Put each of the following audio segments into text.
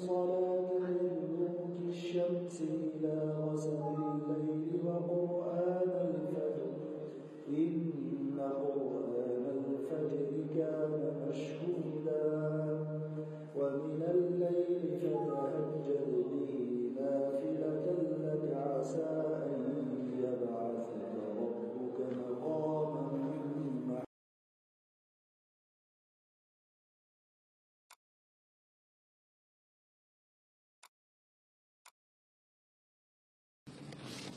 الصلاة لدلوك الشمس إلى غسق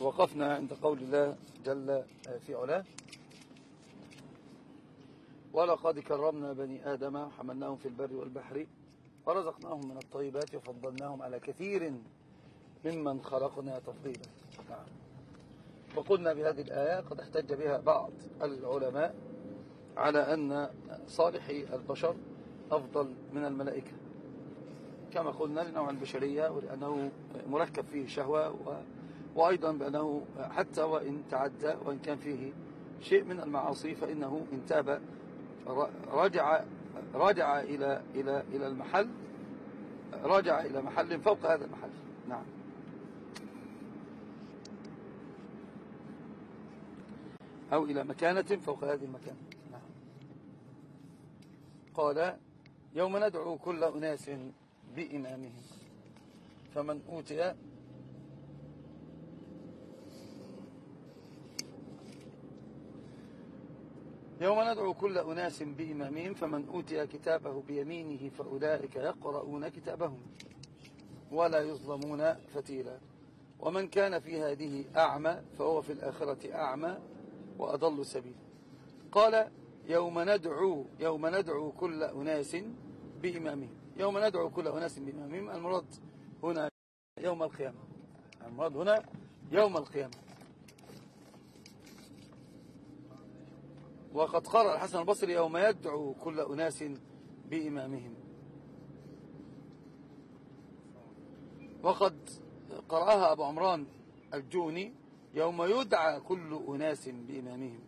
وقفنا عند قول الله جل في علاه. ولقد كرمنا بني آدم حملناهم في البر والبحر ورزقناهم من الطيبات وفضلناهم على كثير ممن خلقنا تفضيلا. نعم. وقلنا بهذه الآية قد احتج بها بعض العلماء على أن صالحي البشر أفضل من الملائكة. كما قلنا لنوع البشرية ولأنه مركب فيه شهوة وأيضا بأنه حتى وإن تعدى وإن كان فيه شيء من المعاصي فإنه إن تاب رجع رجع إلى إلى إلى المحل رجع إلى محل فوق هذا المحل. نعم. أو إلى مكانة فوق هذه المكانة. نعم. قال يوم ندعو كل أناس بإمامهم فمن أوتي يوم ندعو كل أناس بإمامهم فمن أوتي كتابه بيمينه فأولئك يقرؤون كتابهم ولا يظلمون فتيلا. ومن كان في هذه أعمى فهو في الآخرة أعمى وأضل سبيل. قال يوم ندعو يوم ندعو كل أناس بإمامهم. يوم ندعو كل أناس بإمامهم المراد هنا يوم القيامة. المراد هنا يوم القيامة. وقد قرأ الحسن البصري يوم يدعو كل أناس بإمامهم. وقد قرأها أبو عمران الجوني يوم يدعى كل أناس بإمامهم.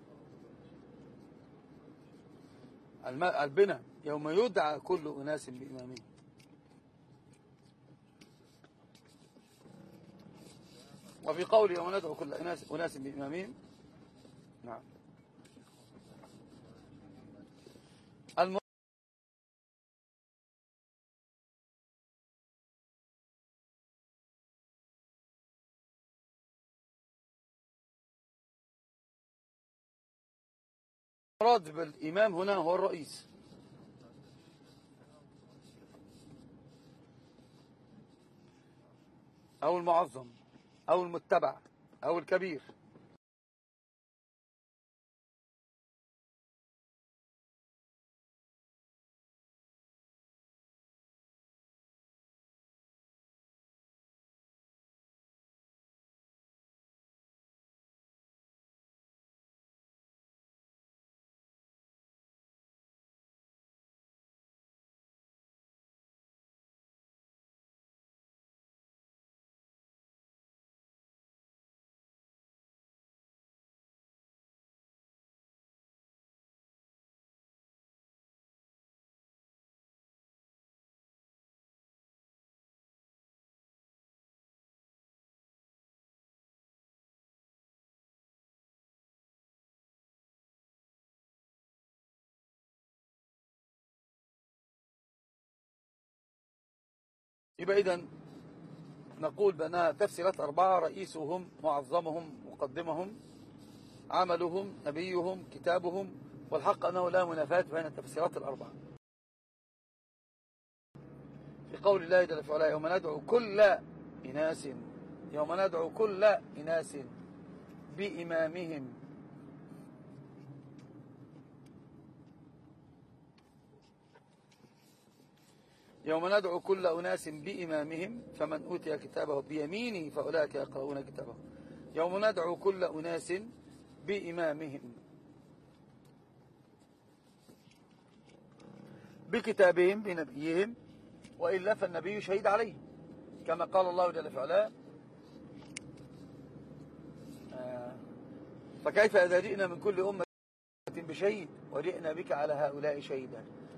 البنى يوم يدعى كل أناس بإمامهم. وفي قول يوم ندعو كل أناس, بإمامهم. نعم. المراد بالإمام هنا هو الرئيس. أو المعظم أو المتبع أو الكبير. يبقى إذا نقول بأنها تفسيرات أربعة رئيسهم معظمهم مقدمهم عملهم نبيهم كتابهم والحق أنه لا منافاة بين التفسيرات الأربعة. في قول الله جل وعلا يوم ندعو كل إناس يوم ندعو كل إناس بإمامهم يوم ندعو كل أناس بإمامهم فمن أوتي كتابه بيمينه فأولئك يقرؤون كتابه. يوم ندعو كل أناس بإمامهم. بكتابهم بنبيهم وإلا فالنبي شهيد عليه كما قال الله جل وعلا آه، فكيف إذا جئنا من كل أمة بشهيد؟ وجئنا بك على هؤلاء شهيدا.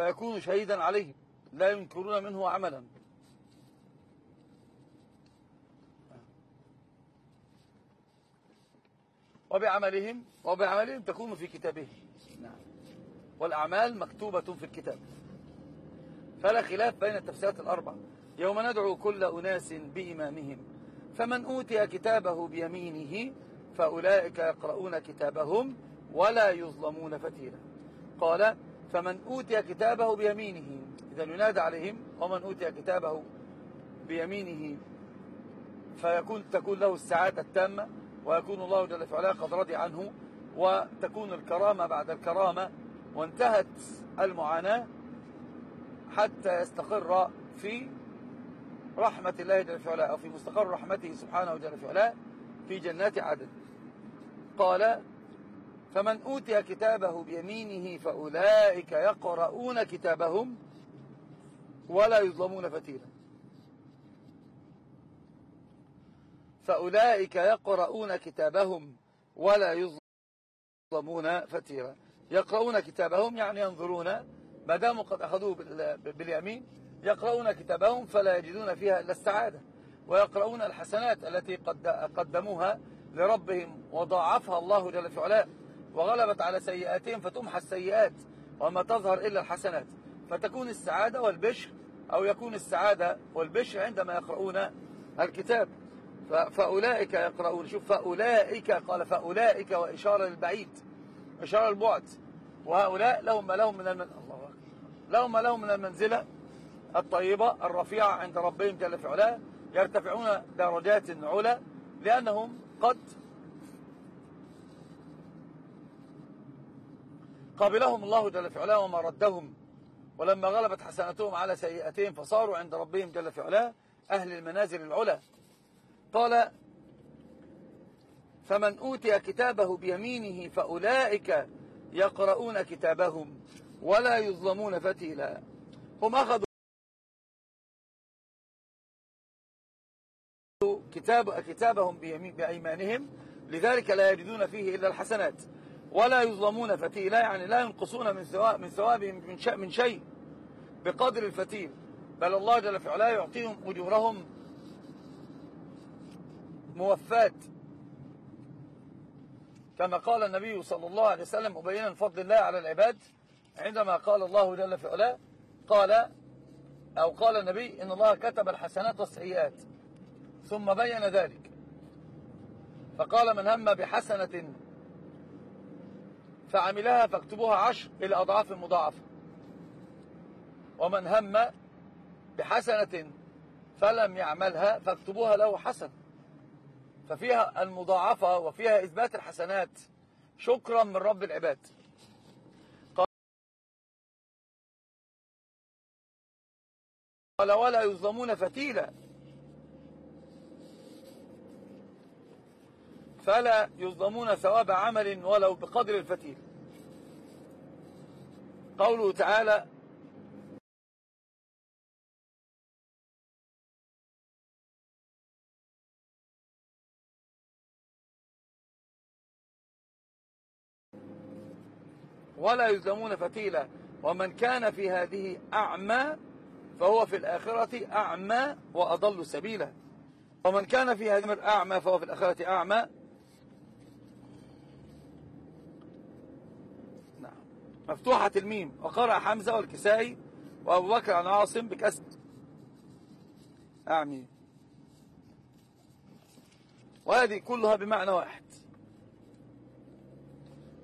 فيكون شهيدا عليهم لا ينكرون منه عملا. وبعملهم وبعملهم تكون في كتابهم نعم. والأعمال مكتوبة في الكتاب. فلا خلاف بين التفسيرات الأربع يوم ندعو كل أناس بإمامهم فمن أوتي كتابه بيمينه فأولئك يقرؤون كتابهم ولا يظلمون فتيلا. قال فمن أوتي كتابه بيمينه إذا ينادى عليهم ومن أوتي كتابه بيمينه فيكون تكون له السعادة التامة ويكون الله جل في علاه قد رضي عنه وتكون الكرامة بعد الكرامة وانتهت المعاناة حتى يستقر في رحمة الله جل في علاه أو في مستقر رحمته سبحانه جل في علاه في جنات عدن. قال فمن أوتي كتابه بيمينه فأولئك يقرؤون كتابهم ولا يظلمون فتيلا. فأولئك يقرؤون كتابهم ولا يظلمون فتيلا. يقرؤون كتابهم يعني ينظرون ما داموا قد أخذوه باليمين يقرؤون كتابهم فلا يجدون فيها إلا السعادة. ويقرؤون الحسنات التي قد قدموها لربهم وضاعفها الله جل في علاه. وغلبت على سيئاتهم فتمحى السيئات وما تظهر إلا الحسنات. فتكون السعادة والبشر أو يكون السعادة والبشر عندما يقرؤون الكتاب. فأولئك يقرؤون. شوف فأولئك قال فأولئك وإشارة للبعيد إشارة البعد وهؤلاء لهم ما لهم من المن... الله لهم ما لهم من المنزلة الطيبة الرفيعة عند ربهم جل في علاه. يرتفعون درجات علا لأنهم قد قابلهم الله جل في علاه وما ردهم. ولما غلبت حسناتهم على سيئاتهم فصاروا عند ربهم جل في علاه أهل المنازل العلا قال فمن أوتي كتابه بيمينه فأولئك يقرؤون كتابهم ولا يظلمون فتيلا. هم أخذوا كتاب كتابهم بأيمانهم لذلك لا يجدون فيه إلا الحسنات. ولا يظلمون فتيلا يعني لا ينقصون من ثواب من ثوابهم من شيء بقدر الفتيل. بل الله جل في علاه يعطيهم أجورهم موفات. كما قال النبي صلى الله عليه وسلم مبينا فضل الله على العباد عندما قال الله جل في علاه قال أو قال النبي إن الله كتب الحسنات والسيئات. ثم بين ذلك. فقال من هم بحسنة فعملها فاكتبوها عشر إلى أضعاف مضاعفة ومن هم بحسنة فلم يعملها فاكتبوها له حسن. ففيها المضاعفة وفيها إثبات الحسنات. شكرا من رب العباد. قال ولا يظلمون فتيلا. فلا يظلمون ثواب عمل ولو بقدر الفتيل. قوله تعالى ولا يلزمون فتيلا. ومن كان في هذه أعمى فهو في الآخرة أعمى وأضل سبيلا. ومن كان في هذه أعمى فهو في الآخرة أعمى مفتوحة الميم. وقرأ حمزة والكسائي وأبو بكر عن عاصم بكسب. أعمي وهذه كلها بمعنى واحد.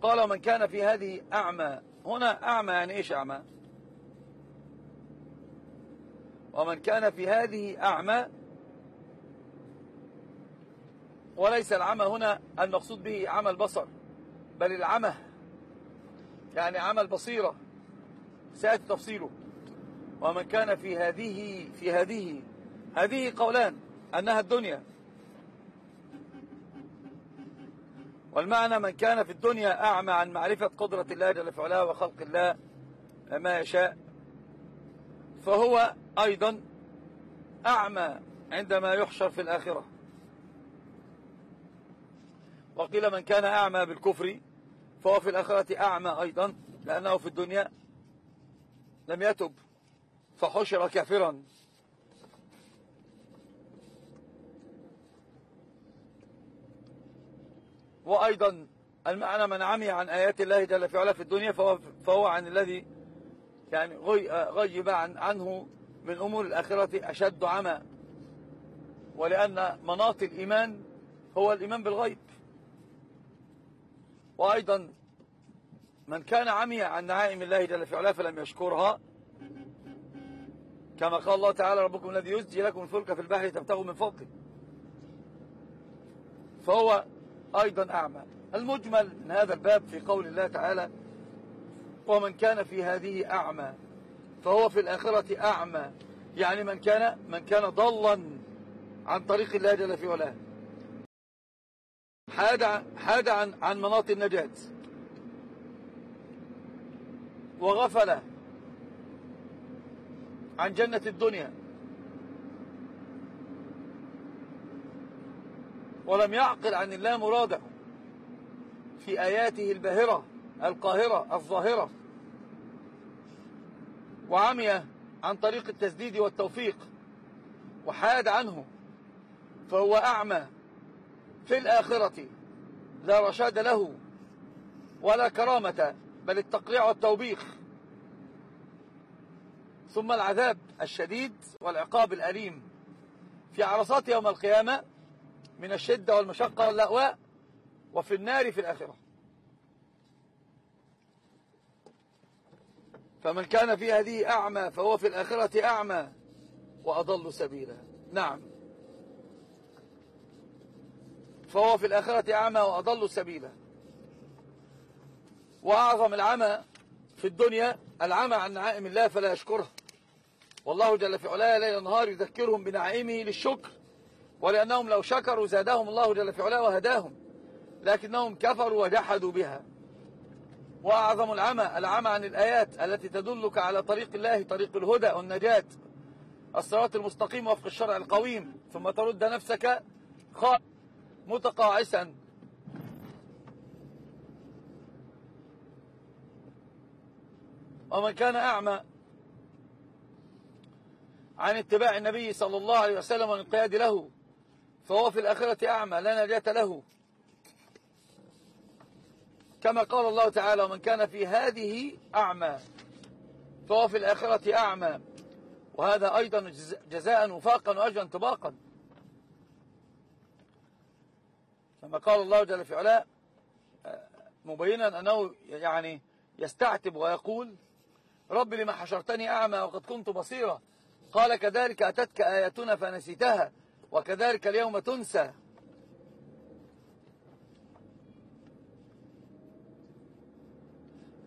قال من كان في هذه أعمى. هنا أعمى يعني إيش أعمى؟ ومن كان في هذه أعمى وليس العمى هنا المقصود به عمى البصر بل العمى يعني عمل بصيرة. سيأتي تفصيله. ومن كان في هذه في هذه هذه قولان أنها الدنيا. والمعنى من كان في الدنيا أعمى عن معرفة قدرة الله جل في علاه وخلق الله ما يشاء فهو أيضا أعمى عندما يحشر في الآخرة. وقيل من كان أعمى بالكفر فهو في الآخرة أعمى أيضا لأنه في الدنيا لم يتب فحشر كافرا. وأيضا المعنى من عمي عن آيات الله جل في علا في الدنيا فهو, فهو عن الذي يعني غيب عن عنه من أمور الآخرة أشد عمى. ولأن مناط الإيمان هو الإيمان بالغيب. وأيضا من كان عمي عن نعائم الله جل في علا فلم يشكرها. كما قال الله تعالى ربكم الذي يزجي لكم الفلك في البحر تبتغوا من فضله. فهو أيضا أعمى. المجمل من هذا الباب في قول الله تعالى ومن كان في هذه أعمى فهو في الآخرة أعمى. يعني من كان من كان ضلا عن طريق الله جل في علاه. حاد حاد عن عن مناط النجاة. وغفل عن جنة الدنيا. ولم يعقل عن الله مراده. في آياته الباهرة القاهرة الظاهرة. وعمي عن طريق التسديد والتوفيق. وحاد عنه فهو أعمى. في الآخرة. لا رشاد له ولا كرامة بل التقريع والتوبيخ. ثم العذاب الشديد والعقاب الأليم. في عرصات يوم القيامة من الشدة والمشقة واللأواء وفي النار في الآخرة. فمن كان في هذه أعمى فهو في الآخرة أعمى وأضل سبيلا. نعم. فهو في الآخرة أعمى وأضل سبيلا. وأعظم العمى في الدنيا العمى عن نعائم الله فلا يشكرها والله جل في علاه ليل نهار يذكرهم بنعائمه للشكر ولأنهم لو شكروا زادهم الله جل في علاه وهداهم لكنهم كفروا وجحدوا بها. وأعظم العمى العمى عن الآيات التي تدلك على طريق الله طريق الهدى والنجاة. الصراط المستقيم وفق الشرع القويم ثم ترد نفسك متقاعسا. ومن كان أعمى عن اتباع النبي صلى الله عليه وسلم والانقياد له فهو في الآخرة أعمى لا نجاة له. كما قال الله تعالى ومن كان في هذه أعمى فهو في الآخرة أعمى. وهذا أيضا جزاء وفاقا وأجرا انطباقا كما قال الله جل في علاء مبينا أنه يعني يستعتب ويقول رب لما حشرتني أعمى وقد كنت بصيرا قال كذلك أتتك آياتنا فنسيتها وكذلك اليوم تنسى.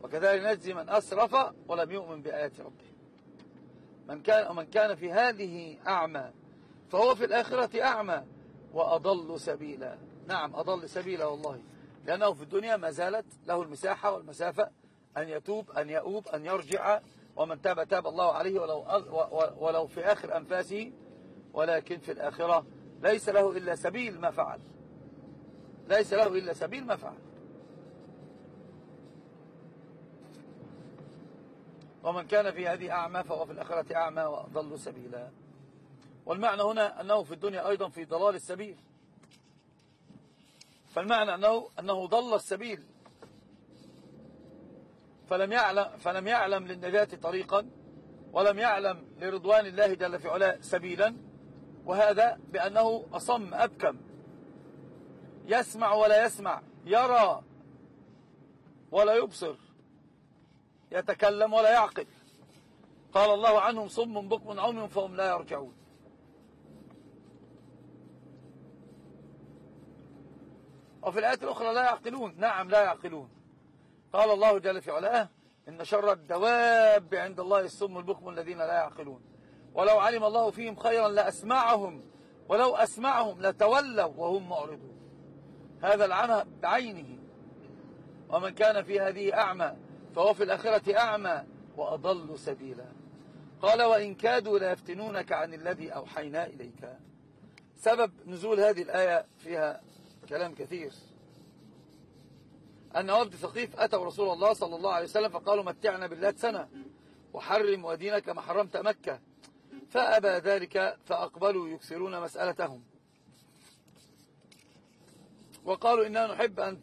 وكذلك نجزي من أسرف ولم يؤمن بآيات ربه. من كان, من كان في هذه أعمى فهو في الآخرة أعمى وأضل سبيلا. نعم أضل سبيلا والله. لأنه في الدنيا ما زالت له المساحة والمسافة أن يتوب أن يؤوب أن يرجع. ومن تاب تاب الله عليه ولو, ولو في آخر أنفاسه. ولكن في الآخرة ليس له إلا سبيل ما فعل. ليس له إلا سبيل ما فعل. ومن كان في هذه أعمى فهو في الآخرة أعمى وأضل سبيلا. والمعنى هنا أنه في الدنيا أيضا في ضلال السبيل. فالمعنى أنه, أنه ضل السبيل. فلم يعلم, فلم يعلم للنجاة طريقا ولم يعلم لرضوان الله جل في علاه سبيلا وهذا بأنه أصم أبكم. يسمع ولا يسمع يرى ولا يبصر يتكلم ولا يعقل. قال الله عنهم صم بكم عمي فهم لا يرجعون. وفي الآيات الأخرى لا يعقلون. نعم لا يعقلون. قال الله جل في علاه إن شر الدواب عند الله السم البكم الذين لا يعقلون. ولو علم الله فيهم خيرا لأسمعهم ولو أسمعهم لتولوا وهم معرضون. هذا العمى بعينه. ومن كان في هذه أعمى فهو في الآخرة أعمى وأضل سبيلا. قال وإن كادوا ليفتنونك عن الذي أوحينا إليك. سبب نزول هذه الآية فيها كلام كثير. أن وفد ثقيف أتوا رسول الله صلى الله عليه وسلم فقالوا متعنا بالله سنة وحرم ودينك ما حرمت مكة. فأبى ذلك فأقبلوا يكسرون مسألتهم. وقالوا إننا نحب أن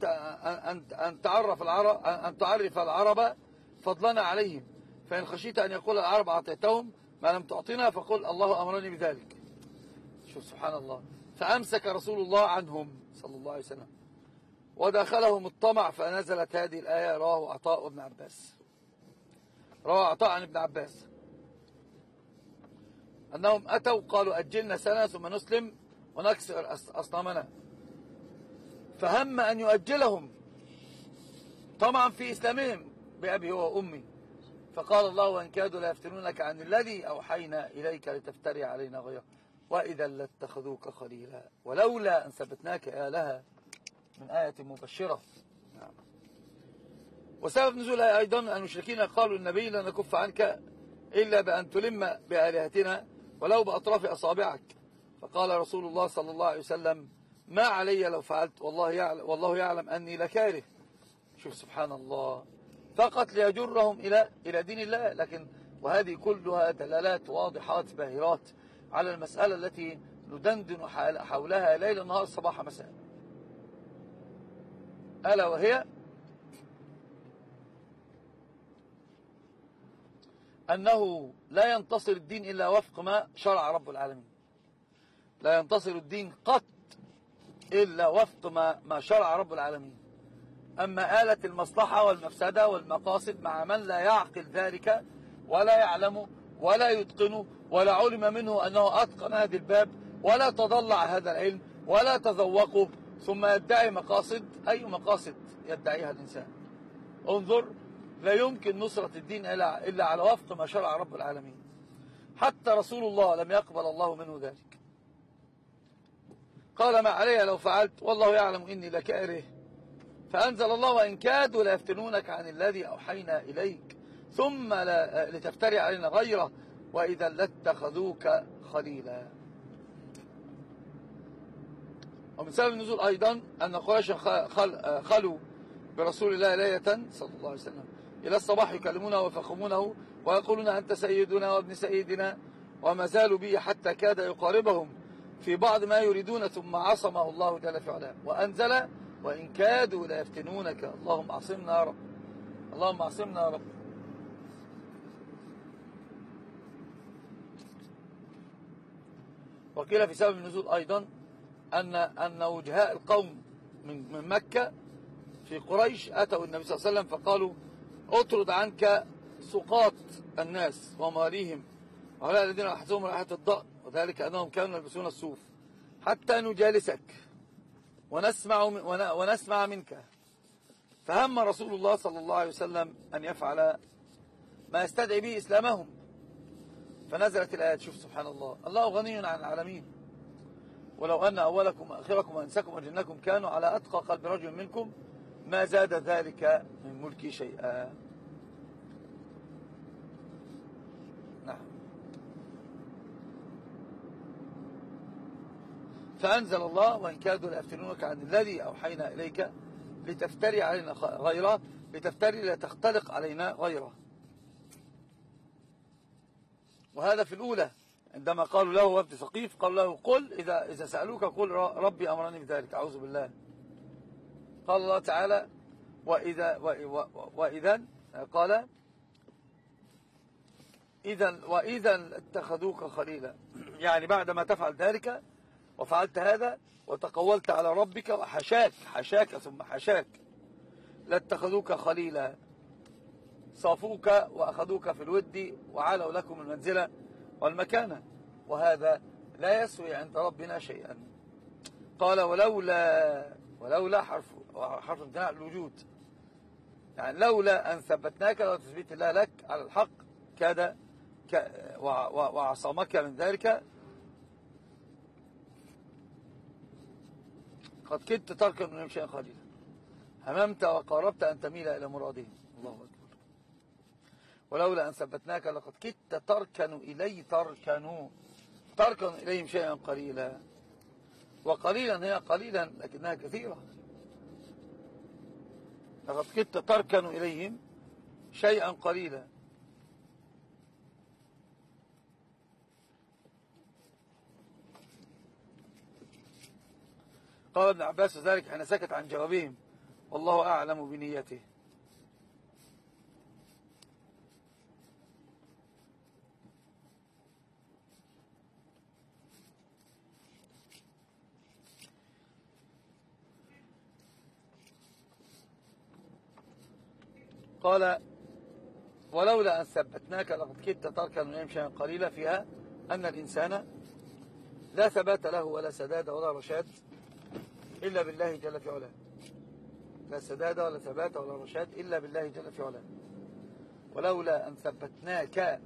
أن تعرف العرب أن تعرف العرب فضلنا عليهم. فإن خشيت أن يقول العرب أعطيتهم ما لم تعطينا فقل الله أمرني بذلك. شوف سبحان الله. فأمسك رسول الله عنهم صلى الله عليه وسلم. ودخلهم الطمع فنزلت هذه الآية رواه عطاء وابن عباس. رواه عطاء عن ابن عباس. أنهم أتوا قالوا أجلنا سنة ثم نسلم ونكسر أصنامنا. فهم أن يؤجلهم طمعا في إسلامهم بأبي وأمي. فقال الله وإن كادوا ليفتنونك عن الذي أوحينا إليك لتفتري علينا غيره. وإذا لاتخذوك خليلا. ولولا أن ثبتناك يا لها من آية مبشرة. نعم. وسبب نزول أيضا المشركين قالوا النبي لن نكف عنك إلا بأن تلم بآلهتنا ولو بأطراف أصابعك. فقال رسول الله صلى الله عليه وسلم ما علي لو فعلت والله يعلم, والله يعلم أني لكاره شوف سبحان الله فقط ليجرهم إلى إلى دين الله. لكن وهذه كلها دلالات واضحات باهرات. على المسألة التي ندندن حولها ليل نهار صباح مساء. ألا وهي؟ أنه لا ينتصر الدين إلا وفق ما شرع رب العالمين. لا ينتصر الدين قط إلا وفق ما, ما شرع رب العالمين. أما آلة المصلحة والمفسدة والمقاصد مع من لا يعقل ذلك ولا يعلم ولا يتقن ولا علم منه أنه أتقن هذا الباب ولا تضلع هذا العلم ولا تذوقه ثم يدعي مقاصد. أي مقاصد يدعيها الإنسان؟ انظر لا يمكن نصرة الدين إلا على وفق ما شرع رب العالمين. حتى رسول الله لم يقبل الله منه ذلك. قال ما علي لو فعلت والله يعلم إني لكاره. فأنزل الله وإن كادوا ليفتنونك عن الذي أوحينا إليك. ثم لتفتري علينا غيره. وإذا لاتخذوك خليلا. ومن سبب النزول أيضا أن قريشا خلوا برسول الله ليلة صلى الله عليه وسلم. إلى الصباح يكلمونه ويفخمونه ويقولون أنت سيدنا وابن سيدنا. وما زالوا به حتى كاد يقاربهم في بعض ما يريدون. ثم عصمه الله جل في علاه وأنزل وإن كادوا ليفتنونك اللهم أعصمنا يا رب. اللهم أعصمنا يا رب. وقيل في سبب النزول أيضا أن أن وجهاء القوم من من مكة في قريش أتوا النبي صلى الله عليه وسلم فقالوا اطرد عنك سقاط الناس وماليهم وهؤلاء الذين أحزهم رائحة الضأن وذلك أنهم كانوا يلبسون الصوف حتى نجالسك ونسمع, ونسمع منك. فهم رسول الله صلى الله عليه وسلم أن يفعل ما يستدعي به إسلامهم. فنزلت الآيات. شوف سبحان الله الله غني عن العالمين. ولو أن أولكم وآخركم وأنسكم وجنكم كانوا على أتقى قلب رجل منكم ما زاد ذلك من ملكي شيئا. نعم. فأنزل الله وإن كادوا ليفتنونك عن الذي أوحينا إليك لتفتري علينا غيره لتفتري لتختلق علينا غيره. وهذا في الأولى. عندما قالوا له وفد ثقيف قالوا له قل إذا, إذا سألوك قل ربي أمرني بذلك. أعوذ بالله. قال الله تعالى وإذا, وإذا قال إذا وإذا اتخذوك خليلا. يعني بعدما تفعل ذلك وفعلت هذا وتقولت على ربك وحشاك حشاك ثم حشاك لاتخذوك خليلا. صافوك وأخذوك في الود وعلوا لكم المنزلة والمكانة وهذا لا يسوي عند ربنا شيئا. قال ولولا ولولا حرف حرف امتناع الوجود. يعني لولا أن ثبتناك لو تثبيت الله لك على الحق كاد وعصمك من ذلك. قد كدت تركا من شيئا قليلا هممت وقاربت أن تميل إلى مرادهم. الله ولولا أن ثبتناك لقد كدت تركن إلي تركنوا تركن إليهم شيئا قليلا. وقليلا هي قليلا لكنها كثيرة. لقد كدت تركن إليهم شيئا قليلا. قال ابن عباس ذلك حين سكت عن جوابهم والله أعلم بنيته. قال ولولا أن ثبتناك لقد كدت تركا ويمشي قليلا فيها أن الإنسان لا ثبات له ولا سداد ولا رشاد إلا بالله جل في علاه. لا سداد ولا ثبات ولا رشاد إلا بالله جل في علاه. ولولا أن ثبتناك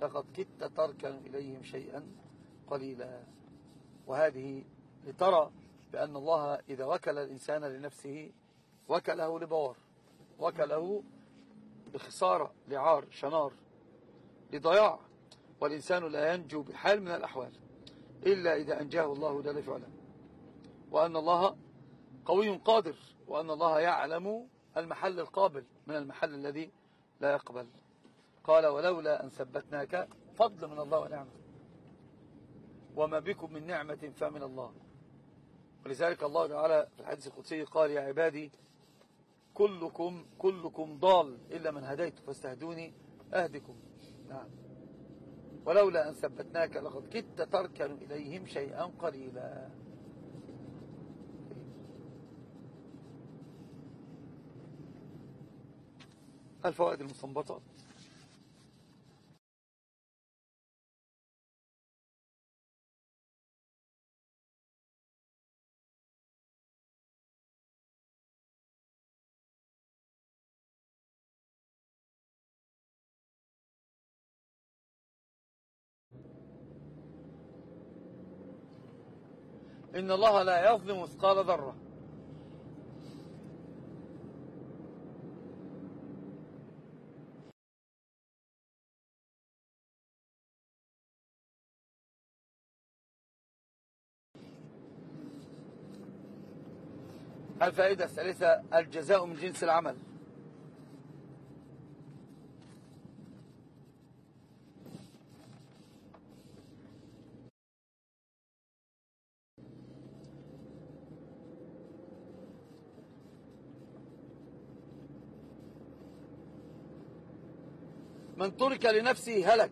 لقد كدت تركن إليهم شيئا قليلا. وهذه لترى بأن الله إذا وكل الإنسان لنفسه وكله لبوار وكله لخسارة لعار شنار لضياع والإنسان لا ينجو بحال من الأحوال إلا إذا أنجاه الله جل في علاه وأن الله قوي قادر وأن الله يعلم المحل القابل من المحل الذي لا يقبل. قال ولولا أن ثبتناك فضل من الله ونعمة. وما بكم من نعمة فمن الله. ولذلك الله تعالى في الحديث القدسي قال يا عبادي كلكم كلكم ضال إلا من هديت فاستهدوني أهدكم. نعم. ولولا أن ثبتناك لقد كدت تركن إليهم شيئا قليلا. الفوائد المستنبطة. إن الله لا يظلم مثقال ذرة. الفائدة الثالثة الجزاء من جنس العمل. من ترك لنفسه هلك.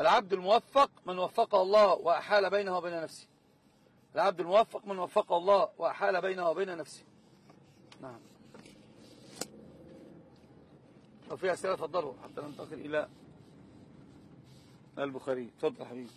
العبد الموفق من وفقه الله وأحال بينه وبين نفسه. العبد الموفق من وفقه الله وأحال بينه وبين نفسه نعم لو في أسئلة تفضلوا حتى ننتقل إلى البخاري. تفضل حبيبي.